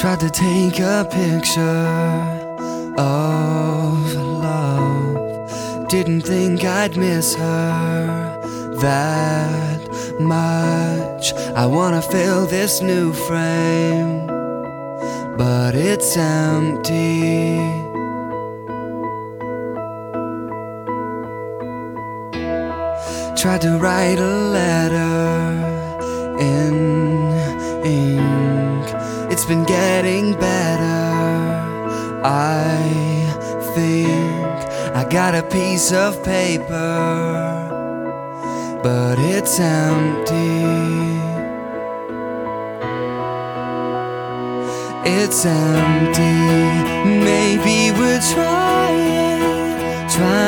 Tried to take a picture of love. Didn't think I'd miss her that much. I wanna fill this new frame, but it's empty. Tried to write a letter in ink. It's been getting better. I think I got a piece of paper, but it's empty. It's empty. Maybe we're trying, trying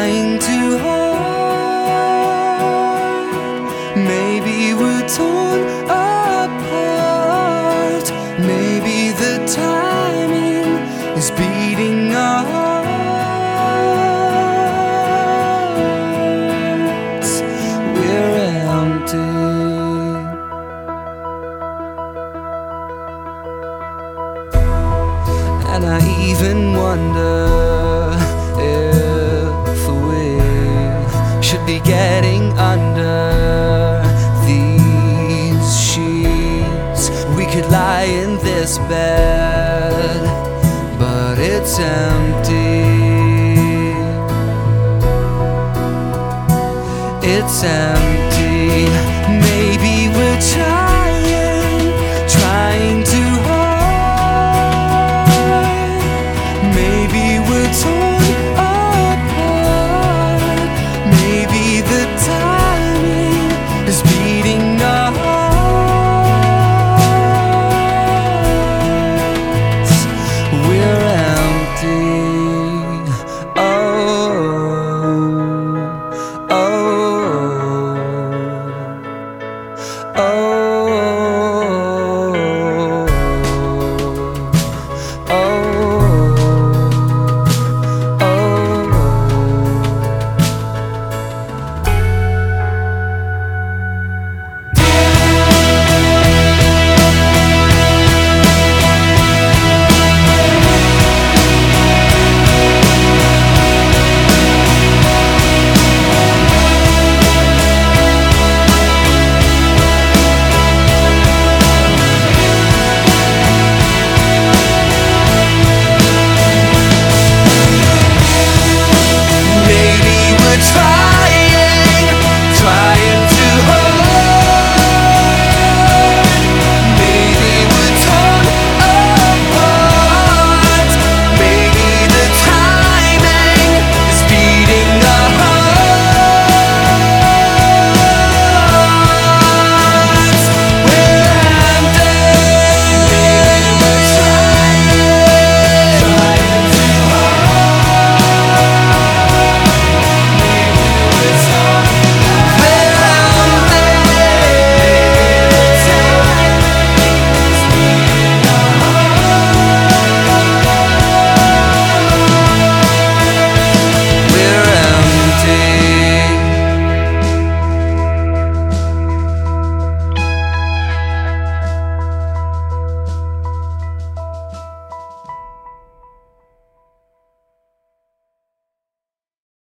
And I even wonder if we should be getting under these sheets. We could lie in this bed, but it's empty. It's empty.